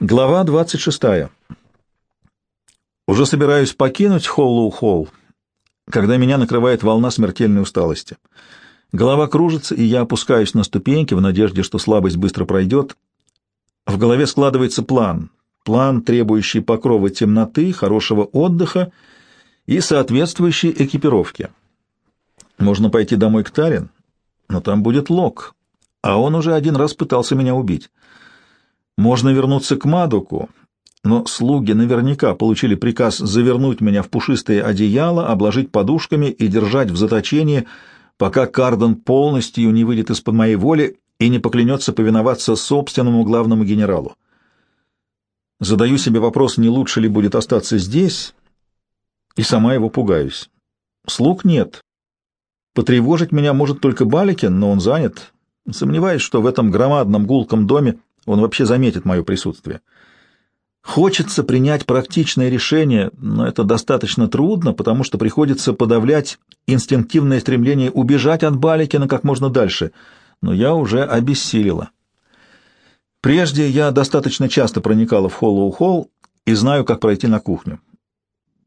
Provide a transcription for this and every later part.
Глава 26. Уже собираюсь покинуть Холлоу-Холл, когда меня накрывает волна смертельной усталости. Голова кружится, и я опускаюсь на ступеньки в надежде, что слабость быстро пройдет. В голове складывается план. План, требующий покрова темноты, хорошего отдыха и соответствующей экипировки. Можно пойти домой к Тарин, но там будет Лок, а он уже один раз пытался меня убить. Можно вернуться к Мадуку, но слуги наверняка получили приказ завернуть меня в пушистое одеяло, обложить подушками и держать в заточении, пока Карден полностью не выйдет из-под моей воли и не поклянется повиноваться собственному главному генералу. Задаю себе вопрос, не лучше ли будет остаться здесь, и сама его пугаюсь. Слуг нет. Потревожить меня может только Баликин, но он занят. Сомневаюсь, что в этом громадном гулком доме он вообще заметит мое присутствие. Хочется принять практичное решение, но это достаточно трудно, потому что приходится подавлять инстинктивное стремление убежать от Баликина как можно дальше, но я уже обессилила. Прежде я достаточно часто проникала в Холлоу-Холл и знаю, как пройти на кухню.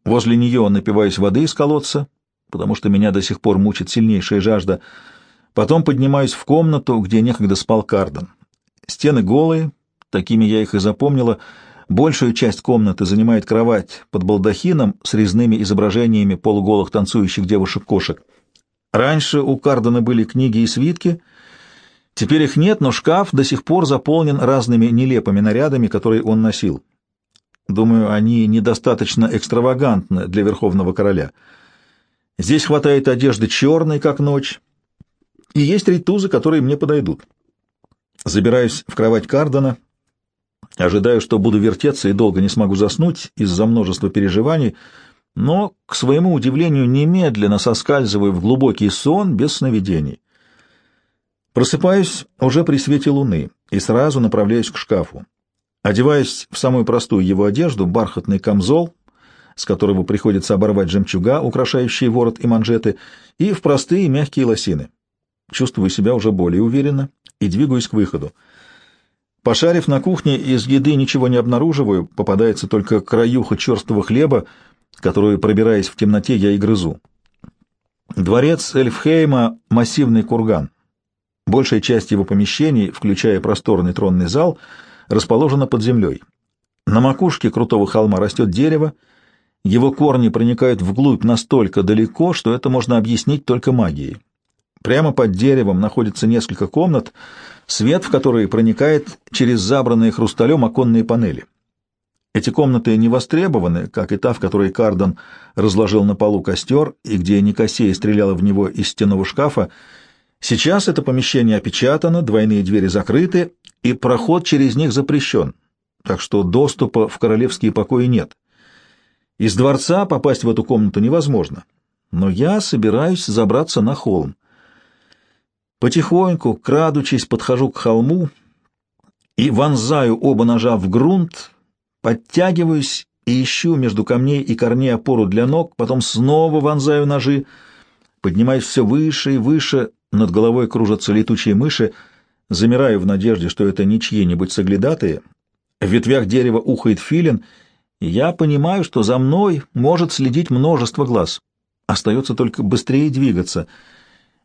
Возле нее напиваюсь воды из колодца, потому что меня до сих пор мучит сильнейшая жажда. Потом поднимаюсь в комнату, где некогда спал Карден. Стены голые, такими я их и запомнила. Большую часть комнаты занимает кровать под балдахином с резными изображениями полуголых танцующих девушек-кошек. Раньше у Кардена были книги и свитки, теперь их нет, но шкаф до сих пор заполнен разными нелепыми нарядами, которые он носил. Думаю, они недостаточно экстравагантны для Верховного Короля. Здесь хватает одежды черной, как ночь, и есть ритузы, которые мне подойдут. Забираюсь в кровать Кардена, ожидаю, что буду вертеться и долго не смогу заснуть из-за множества переживаний, но, к своему удивлению, немедленно соскальзываю в глубокий сон без сновидений. Просыпаюсь уже при свете луны и сразу направляюсь к шкафу. Одеваюсь в самую простую его одежду, бархатный камзол, с которого приходится оборвать жемчуга, украшающие ворот и манжеты, и в простые мягкие лосины. Чувствую себя уже более уверенно и двигаюсь к выходу. Пошарив на кухне, из еды ничего не обнаруживаю, попадается только краюха черствого хлеба, которую, пробираясь в темноте, я и грызу. Дворец Эльфхейма — массивный курган. Большая часть его помещений, включая просторный тронный зал, расположена под землей. На макушке крутого холма растет дерево, его корни проникают вглубь настолько далеко, что это можно объяснить только магией. Прямо под деревом находится несколько комнат, свет в которые проникает через забранные хрусталем оконные панели. Эти комнаты не востребованы, как и та, в которой Кардон разложил на полу костер и где Никосея стреляла в него из стенного шкафа. Сейчас это помещение опечатано, двойные двери закрыты, и проход через них запрещен, так что доступа в королевские покои нет. Из дворца попасть в эту комнату невозможно, но я собираюсь забраться на холм. Потихоньку, крадучись, подхожу к холму и вонзаю оба ножа в грунт, подтягиваюсь и ищу между камней и корней опору для ног, потом снова вонзаю ножи, поднимаюсь все выше и выше, над головой кружатся летучие мыши, замираю в надежде, что это не чьи-нибудь соглядатые, в ветвях дерева ухает филин, и я понимаю, что за мной может следить множество глаз. Остается только быстрее двигаться —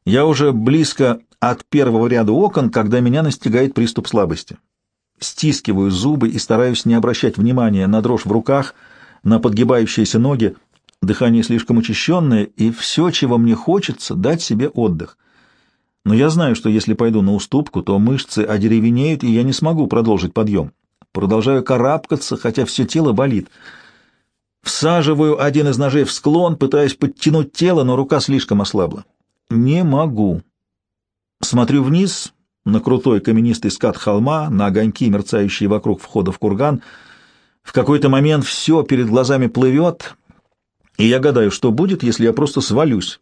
я уже близко от первого ряда окон, когда меня настигает приступ слабости. Стискиваю зубы и стараюсь не обращать внимания на дрожь в руках, на подгибающиеся ноги. Дыхание слишком учащенное, и все, чего мне хочется, дать себе отдых. Но я знаю, что если пойду на уступку, то мышцы одеревенеют, и я не смогу продолжить подъем. Продолжаю карабкаться, хотя все тело болит. Всаживаю один из ножей в склон, пытаясь подтянуть тело, но рука слишком ослабла. Не могу. Смотрю вниз на крутой каменистый скат холма, на огоньки, мерцающие вокруг входа в курган. В какой-то момент все перед глазами плывет, и я гадаю, что будет, если я просто свалюсь.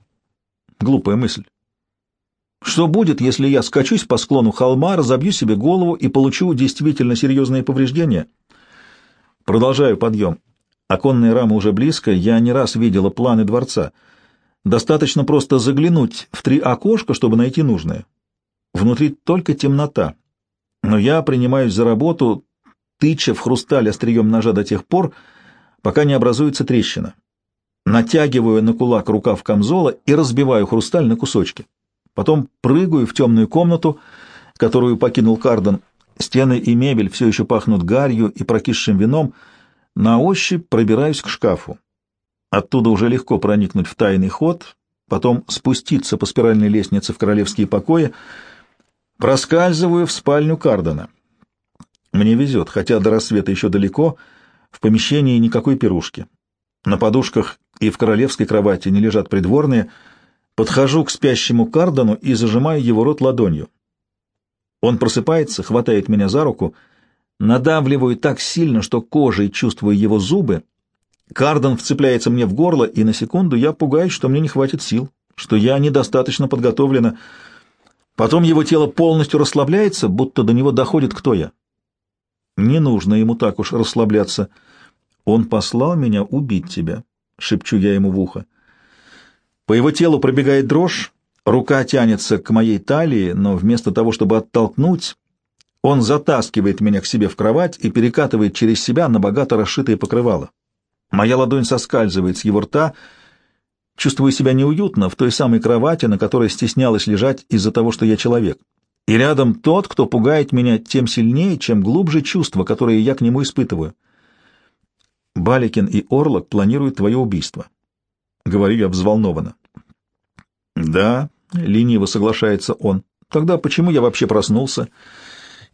Глупая мысль. Что будет, если я скачусь по склону холма, разобью себе голову и получу действительно серьезные повреждения? Продолжаю подъем. Оконная рама уже близко, я не раз видела планы дворца — Достаточно просто заглянуть в три окошка, чтобы найти нужное. Внутри только темнота. Но я принимаюсь за работу, тыча в хрусталь острием ножа до тех пор, пока не образуется трещина. Натягиваю на кулак рукав камзола и разбиваю хрусталь на кусочки. Потом прыгаю в темную комнату, которую покинул Карден. Стены и мебель все еще пахнут гарью и прокисшим вином. На ощупь пробираюсь к шкафу. Оттуда уже легко проникнуть в тайный ход, потом спуститься по спиральной лестнице в королевские покои, проскальзываю в спальню Кардена. Мне везет, хотя до рассвета еще далеко, в помещении никакой пирушки. На подушках и в королевской кровати не лежат придворные. Подхожу к спящему Кардену и зажимаю его рот ладонью. Он просыпается, хватает меня за руку, надавливаю так сильно, что кожей чувствую его зубы. Карден вцепляется мне в горло, и на секунду я пугаюсь, что мне не хватит сил, что я недостаточно подготовлена. Потом его тело полностью расслабляется, будто до него доходит, кто я. Не нужно ему так уж расслабляться. Он послал меня убить тебя, — шепчу я ему в ухо. По его телу пробегает дрожь, рука тянется к моей талии, но вместо того, чтобы оттолкнуть, он затаскивает меня к себе в кровать и перекатывает через себя на богато расшитое покрывало. Моя ладонь соскальзывает с его рта, чувствую себя неуютно в той самой кровати, на которой стеснялась лежать из-за того, что я человек. И рядом тот, кто пугает меня тем сильнее, чем глубже чувства, которые я к нему испытываю. Баликин и Орлок планируют твое убийство. Говорю я взволнованно. Да, лениво соглашается он. Тогда почему я вообще проснулся?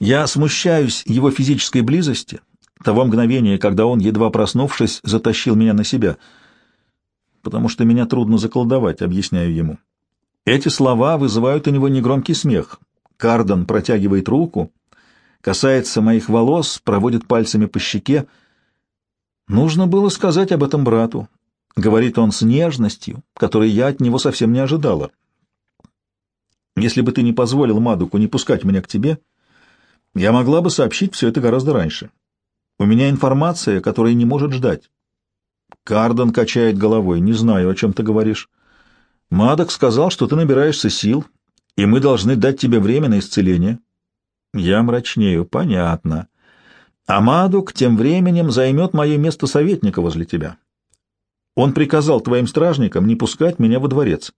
Я смущаюсь его физической близости, того мгновения, когда он, едва проснувшись, затащил меня на себя. Потому что меня трудно заколдовать, объясняю ему. Эти слова вызывают у него негромкий смех. Кардон протягивает руку, касается моих волос, проводит пальцами по щеке. Нужно было сказать об этом брату, — говорит он с нежностью, которой я от него совсем не ожидала. Если бы ты не позволил Мадуку не пускать меня к тебе, я могла бы сообщить все это гораздо раньше. У меня информация, которая не может ждать. Кардон качает головой. Не знаю, о чем ты говоришь. Мадок сказал, что ты набираешься сил, и мы должны дать тебе время на исцеление. Я мрачнею. Понятно. А Мадук тем временем займет мое место советника возле тебя. Он приказал твоим стражникам не пускать меня во дворец.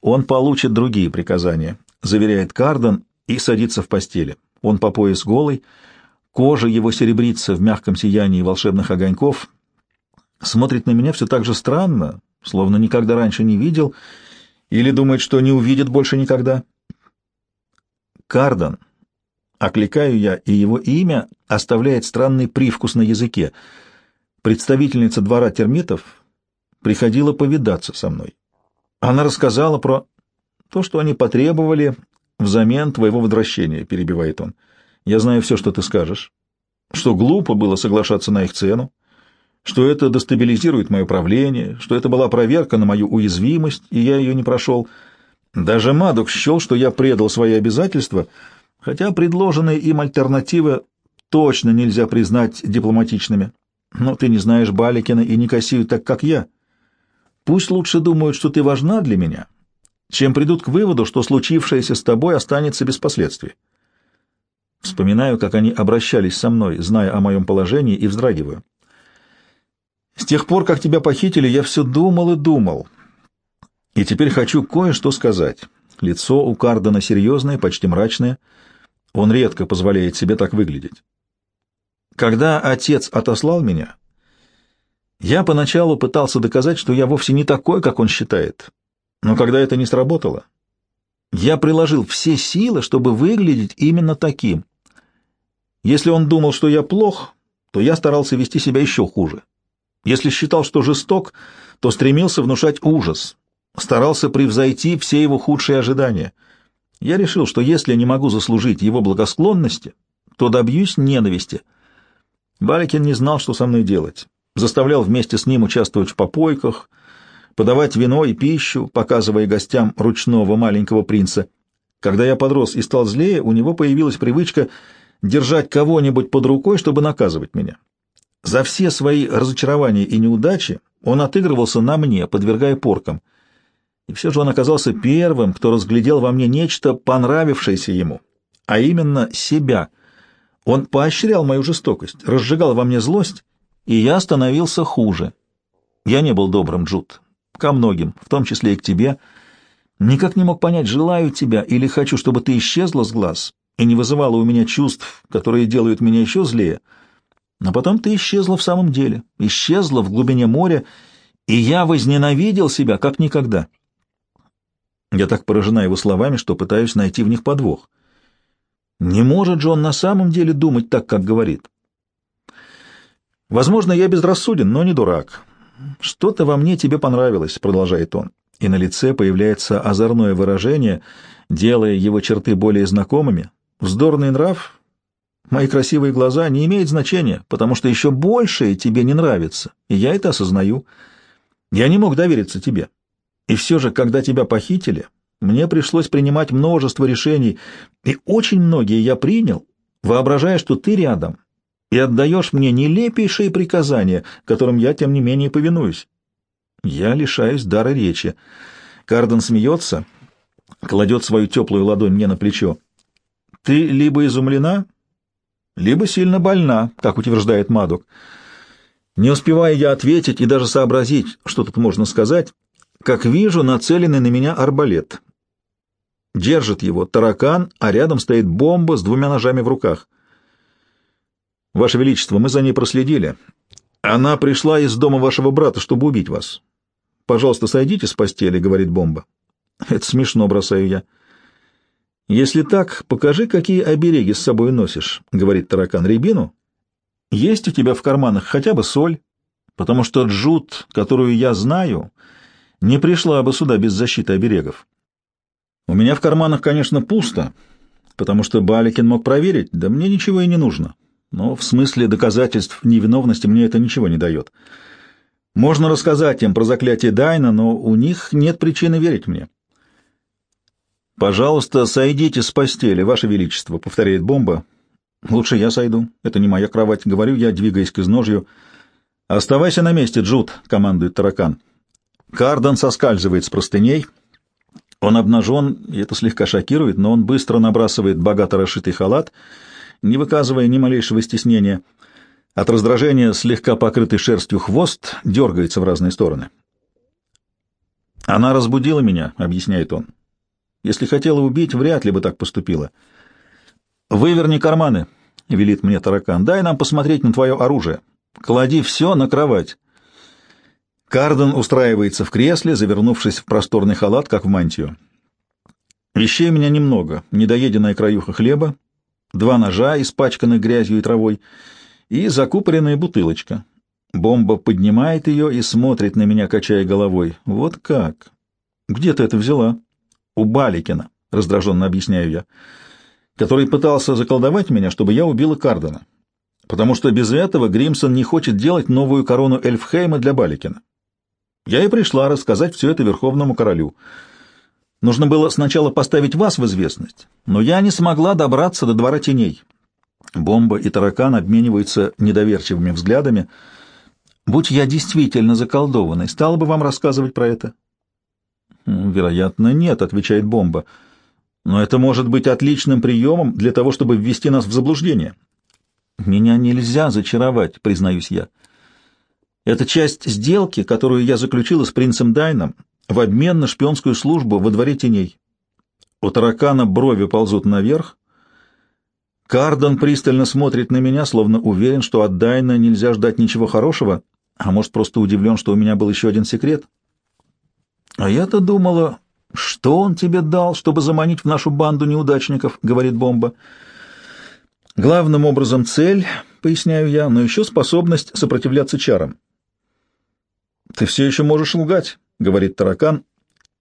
Он получит другие приказания, заверяет Кардон и садится в постели. Он по пояс голый, Кожа его серебрится в мягком сиянии волшебных огоньков. Смотрит на меня все так же странно, словно никогда раньше не видел, или думает, что не увидит больше никогда. Кардан. Окликаю я, и его имя оставляет странный привкус на языке. Представительница двора термитов приходила повидаться со мной. Она рассказала про то, что они потребовали взамен твоего возвращения, перебивает он. Я знаю все, что ты скажешь, что глупо было соглашаться на их цену, что это дестабилизирует мое правление, что это была проверка на мою уязвимость, и я ее не прошел. Даже Мадок счел, что я предал свои обязательства, хотя предложенные им альтернативы точно нельзя признать дипломатичными. Но ты не знаешь Баликина и Никосию так, как я. Пусть лучше думают, что ты важна для меня, чем придут к выводу, что случившееся с тобой останется без последствий. Вспоминаю, как они обращались со мной, зная о моем положении, и вздрагиваю. С тех пор, как тебя похитили, я все думал и думал. И теперь хочу кое-что сказать. Лицо у Кардена серьезное, почти мрачное. Он редко позволяет себе так выглядеть. Когда отец отослал меня, я поначалу пытался доказать, что я вовсе не такой, как он считает. Но когда это не сработало, я приложил все силы, чтобы выглядеть именно таким. Если он думал, что я плох, то я старался вести себя еще хуже. Если считал, что жесток, то стремился внушать ужас, старался превзойти все его худшие ожидания. Я решил, что если не могу заслужить его благосклонности, то добьюсь ненависти. Баликин не знал, что со мной делать. Заставлял вместе с ним участвовать в попойках, подавать вино и пищу, показывая гостям ручного маленького принца. Когда я подрос и стал злее, у него появилась привычка держать кого-нибудь под рукой, чтобы наказывать меня. За все свои разочарования и неудачи он отыгрывался на мне, подвергая поркам. И все же он оказался первым, кто разглядел во мне нечто, понравившееся ему, а именно себя. Он поощрял мою жестокость, разжигал во мне злость, и я становился хуже. Я не был добрым, Джуд, ко многим, в том числе и к тебе. Никак не мог понять, желаю тебя или хочу, чтобы ты исчезла с глаз и не вызывала у меня чувств, которые делают меня еще злее. Но потом ты исчезла в самом деле, исчезла в глубине моря, и я возненавидел себя как никогда. Я так поражена его словами, что пытаюсь найти в них подвох. Не может же он на самом деле думать так, как говорит. Возможно, я безрассуден, но не дурак. Что-то во мне тебе понравилось, продолжает он, и на лице появляется озорное выражение, делая его черты более знакомыми. Вздорный нрав, мои красивые глаза не имеют значения, потому что еще большее тебе не нравится, и я это осознаю. Я не мог довериться тебе. И все же, когда тебя похитили, мне пришлось принимать множество решений, и очень многие я принял, воображая, что ты рядом, и отдаешь мне нелепейшие приказания, которым я, тем не менее, повинуюсь. Я лишаюсь дара речи. Карден смеется, кладет свою теплую ладонь мне на плечо. Ты либо изумлена, либо сильно больна, как утверждает Мадок. Не успевая я ответить и даже сообразить, что тут можно сказать, как вижу нацеленный на меня арбалет. Держит его таракан, а рядом стоит бомба с двумя ножами в руках. «Ваше Величество, мы за ней проследили. Она пришла из дома вашего брата, чтобы убить вас. Пожалуйста, сойдите с постели», — говорит бомба. «Это смешно», — бросаю я. «Если так, покажи, какие обереги с собой носишь», — говорит таракан. «Рябину? Есть у тебя в карманах хотя бы соль, потому что джут, которую я знаю, не пришла бы сюда без защиты оберегов». У меня в карманах, конечно, пусто, потому что Баликин мог проверить, да мне ничего и не нужно. Но в смысле доказательств невиновности мне это ничего не дает. Можно рассказать им про заклятие Дайна, но у них нет причины верить мне. «Пожалуйста, сойдите с постели, Ваше Величество», — повторяет бомба. «Лучше я сойду. Это не моя кровать», — говорю я, двигаясь к изножью. «Оставайся на месте, Джуд», — командует таракан. Кардон соскальзывает с простыней — он обнажен, и это слегка шокирует, но он быстро набрасывает богато расшитый халат, не выказывая ни малейшего стеснения. От раздражения слегка покрытый шерстью хвост дергается в разные стороны. «Она разбудила меня», — объясняет он. «Если хотела убить, вряд ли бы так поступила». «Выверни карманы», — велит мне таракан. «Дай нам посмотреть на твое оружие. Клади все на кровать». Карден устраивается в кресле, завернувшись в просторный халат, как в мантию. Вещей у меня немного. Недоеденная краюха хлеба, два ножа, испачканных грязью и травой, и закупоренная бутылочка. Бомба поднимает ее и смотрит на меня, качая головой. Вот как? Где ты это взяла? У Баликина, раздраженно объясняю я, который пытался заколдовать меня, чтобы я убила Кардена. Потому что без этого Гримсон не хочет делать новую корону Эльфхейма для Баликина. Я и пришла рассказать все это Верховному Королю. Нужно было сначала поставить вас в известность, но я не смогла добраться до двора теней. Бомба и таракан обмениваются недоверчивыми взглядами. Будь я действительно заколдованной, стала бы вам рассказывать про это? Вероятно, нет, отвечает бомба. Но это может быть отличным приемом для того, чтобы ввести нас в заблуждение. Меня нельзя зачаровать, признаюсь я. Это часть сделки, которую я заключила с принцем Дайном в обмен на шпионскую службу во дворе теней. У таракана брови ползут наверх. Кардон пристально смотрит на меня, словно уверен, что от Дайна нельзя ждать ничего хорошего, а может, просто удивлен, что у меня был еще один секрет. А я-то думала, что он тебе дал, чтобы заманить в нашу банду неудачников, говорит Бомба. Главным образом цель, поясняю я, но еще способность сопротивляться чарам. «Ты все еще можешь лгать», — говорит таракан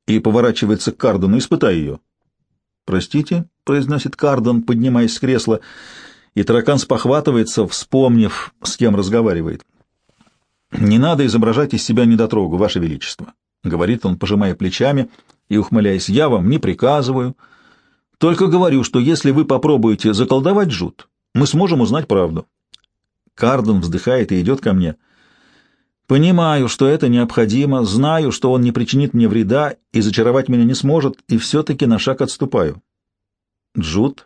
и поворачивается к Кардону. «Испытай ее». «Простите», — произносит Кардон, поднимаясь с кресла, и таракан спохватывается, вспомнив, с кем разговаривает. «Не надо изображать из себя недотрогу, Ваше Величество», — говорит он, пожимая плечами и ухмыляясь. «Я вам не приказываю, только говорю, что если вы попробуете заколдовать жут, мы сможем узнать правду». Кардон вздыхает и идет ко мне — Понимаю, что это необходимо, знаю, что он не причинит мне вреда и зачаровать меня не сможет, и все-таки на шаг отступаю. Джуд,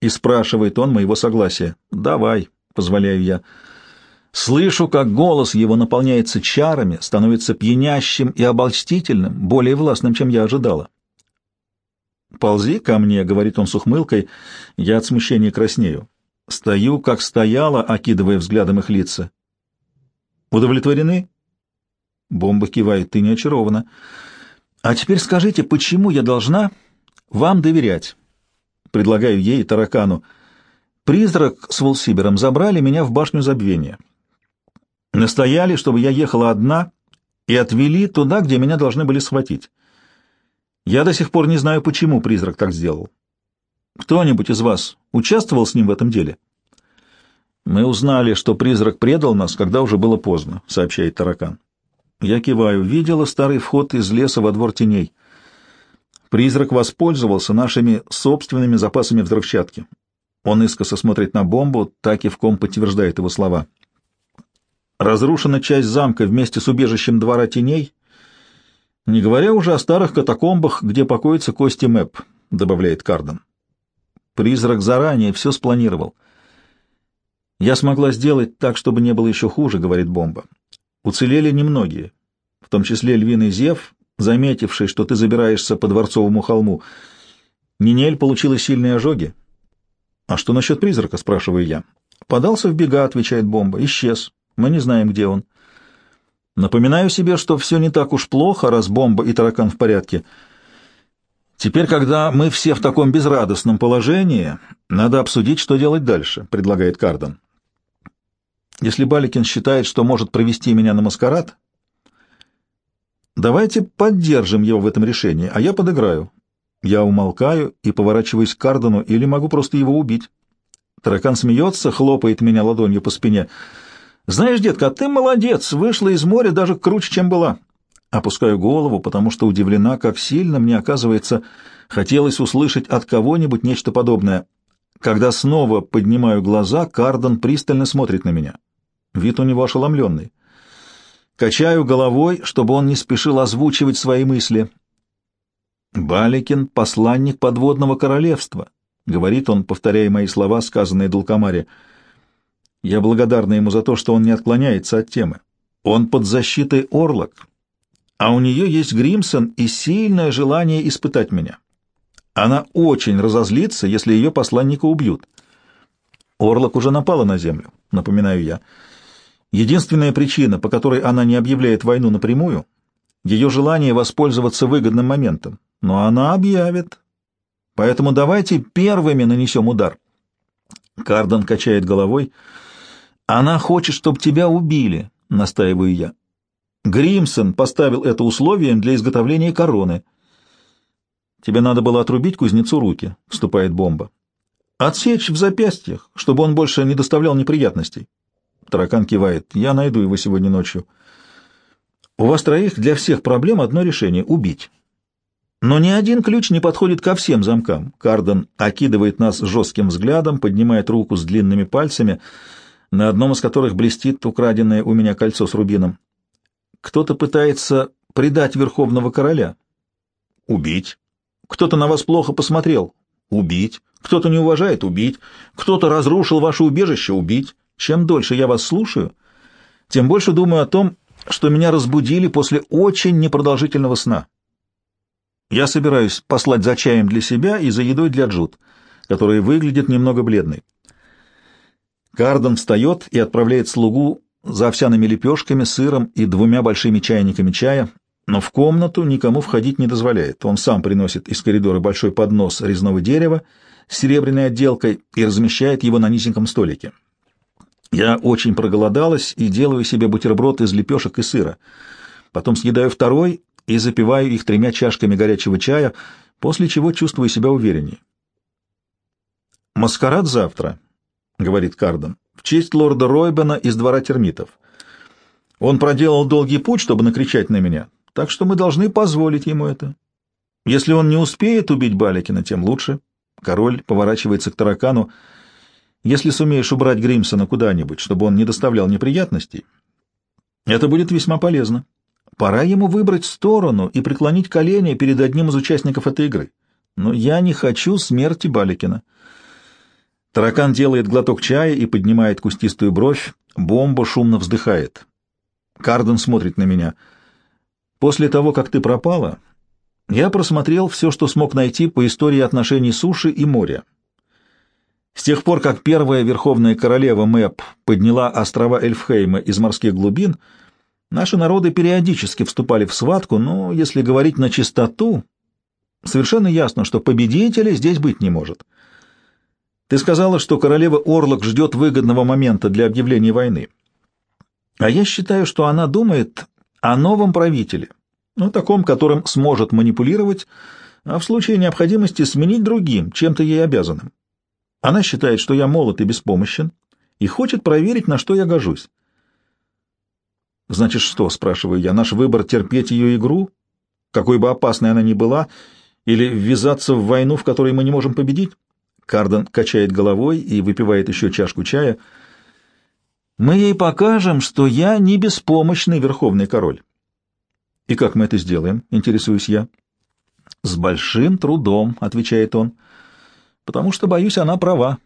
и спрашивает он моего согласия. «Давай», — позволяю я. Слышу, как голос его наполняется чарами, становится пьянящим и обольстительным, более властным, чем я ожидала. «Ползи ко мне», — говорит он с ухмылкой, — я от смущения краснею. Стою, как стояла, окидывая взглядом их лица. «Удовлетворены?» Бомба кивает, «Ты не очарована». «А теперь скажите, почему я должна вам доверять?» Предлагаю ей таракану. «Призрак с Волсибером забрали меня в башню забвения». Настояли, чтобы я ехала одна, и отвели туда, где меня должны были схватить. Я до сих пор не знаю, почему призрак так сделал. Кто-нибудь из вас участвовал с ним в этом деле? Мы узнали, что призрак предал нас, когда уже было поздно, сообщает таракан. Я киваю. Видела старый вход из леса во двор теней. Призрак воспользовался нашими собственными запасами взрывчатки. Он искоса смотрит на бомбу, так и в ком подтверждает его слова. Разрушена часть замка вместе с убежищем двора теней, не говоря уже о старых катакомбах, где покоятся кости Мэп, добавляет Карден. Призрак заранее все спланировал. «Я смогла сделать так, чтобы не было еще хуже», — говорит Бомба. «Уцелели немногие, в том числе львиный Зев, заметивший, что ты забираешься по Дворцовому холму. Нинель получила сильные ожоги». «А что насчет призрака?» — спрашиваю я. «Подался в бега», — отвечает Бомба. «Исчез. Мы не знаем, где он. Напоминаю себе, что все не так уж плохо, раз бомба и таракан в порядке. Теперь, когда мы все в таком безрадостном положении, надо обсудить, что делать дальше, предлагает Кардон. Если Баликин считает, что может провести меня на маскарад, давайте поддержим его в этом решении, а я подыграю. Я умолкаю и поворачиваюсь к Кардону, или могу просто его убить. Таракан смеется, хлопает меня ладонью по спине — знаешь, детка, ты молодец, вышла из моря даже круче, чем была. Опускаю голову, потому что удивлена, как сильно мне, оказывается, хотелось услышать от кого-нибудь нечто подобное. Когда снова поднимаю глаза, Кардон пристально смотрит на меня. Вид у него ошеломленный. Качаю головой, чтобы он не спешил озвучивать свои мысли. «Баликин — посланник подводного королевства», — говорит он, повторяя мои слова, сказанные Дулкамаре. Я благодарна ему за то, что он не отклоняется от темы. Он под защитой Орлок, а у нее есть Гримсон и сильное желание испытать меня. Она очень разозлится, если ее посланника убьют. Орлок уже напала на землю, напоминаю я. Единственная причина, по которой она не объявляет войну напрямую, ее желание воспользоваться выгодным моментом. Но она объявит. Поэтому давайте первыми нанесем удар. Кардон качает головой — «Она хочет, чтобы тебя убили», — настаиваю я. Гримсон поставил это условием для изготовления короны. «Тебе надо было отрубить кузнецу руки», — вступает бомба. «Отсечь в запястьях, чтобы он больше не доставлял неприятностей». Таракан кивает. «Я найду его сегодня ночью». «У вас троих для всех проблем одно решение — убить». Но ни один ключ не подходит ко всем замкам. Карден окидывает нас жестким взглядом, поднимает руку с длинными пальцами — на одном из которых блестит украденное у меня кольцо с рубином. Кто-то пытается предать верховного короля. Убить. Кто-то на вас плохо посмотрел. Убить. Кто-то не уважает. Убить. Кто-то разрушил ваше убежище. Убить. Чем дольше я вас слушаю, тем больше думаю о том, что меня разбудили после очень непродолжительного сна. Я собираюсь послать за чаем для себя и за едой для Джуд, которая выглядит немного бледной. Кардон встает и отправляет слугу за овсяными лепешками, сыром и двумя большими чайниками чая, но в комнату никому входить не дозволяет. Он сам приносит из коридора большой поднос резного дерева с серебряной отделкой и размещает его на низеньком столике. Я очень проголодалась и делаю себе бутерброд из лепешек и сыра. Потом съедаю второй и запиваю их тремя чашками горячего чая, после чего чувствую себя увереннее. Маскарад завтра. — говорит Кардон, — в честь лорда Ройбена из двора термитов. Он проделал долгий путь, чтобы накричать на меня, так что мы должны позволить ему это. Если он не успеет убить Баликина, тем лучше. Король поворачивается к таракану. Если сумеешь убрать Гримсона куда-нибудь, чтобы он не доставлял неприятностей, это будет весьма полезно. Пора ему выбрать сторону и преклонить колени перед одним из участников этой игры. Но я не хочу смерти Баликина. Таракан делает глоток чая и поднимает кустистую бровь. Бомба шумно вздыхает. Карден смотрит на меня. «После того, как ты пропала, я просмотрел все, что смог найти по истории отношений суши и моря. С тех пор, как первая верховная королева Мэп подняла острова Эльфхейма из морских глубин, наши народы периодически вступали в схватку, но, если говорить на чистоту, совершенно ясно, что победителя здесь быть не может. Ты сказала, что королева Орлок ждет выгодного момента для объявления войны. А я считаю, что она думает о новом правителе, ну, таком, которым сможет манипулировать, а в случае необходимости сменить другим, чем-то ей обязанным. Она считает, что я молод и беспомощен, и хочет проверить, на что я гожусь. «Значит, что?» — спрашиваю я. «Наш выбор — терпеть ее игру, какой бы опасной она ни была, или ввязаться в войну, в которой мы не можем победить?» Карден качает головой и выпивает еще чашку чая. «Мы ей покажем, что я не беспомощный верховный король». «И как мы это сделаем?» — интересуюсь я. «С большим трудом», — отвечает он, — «потому что, боюсь, она права.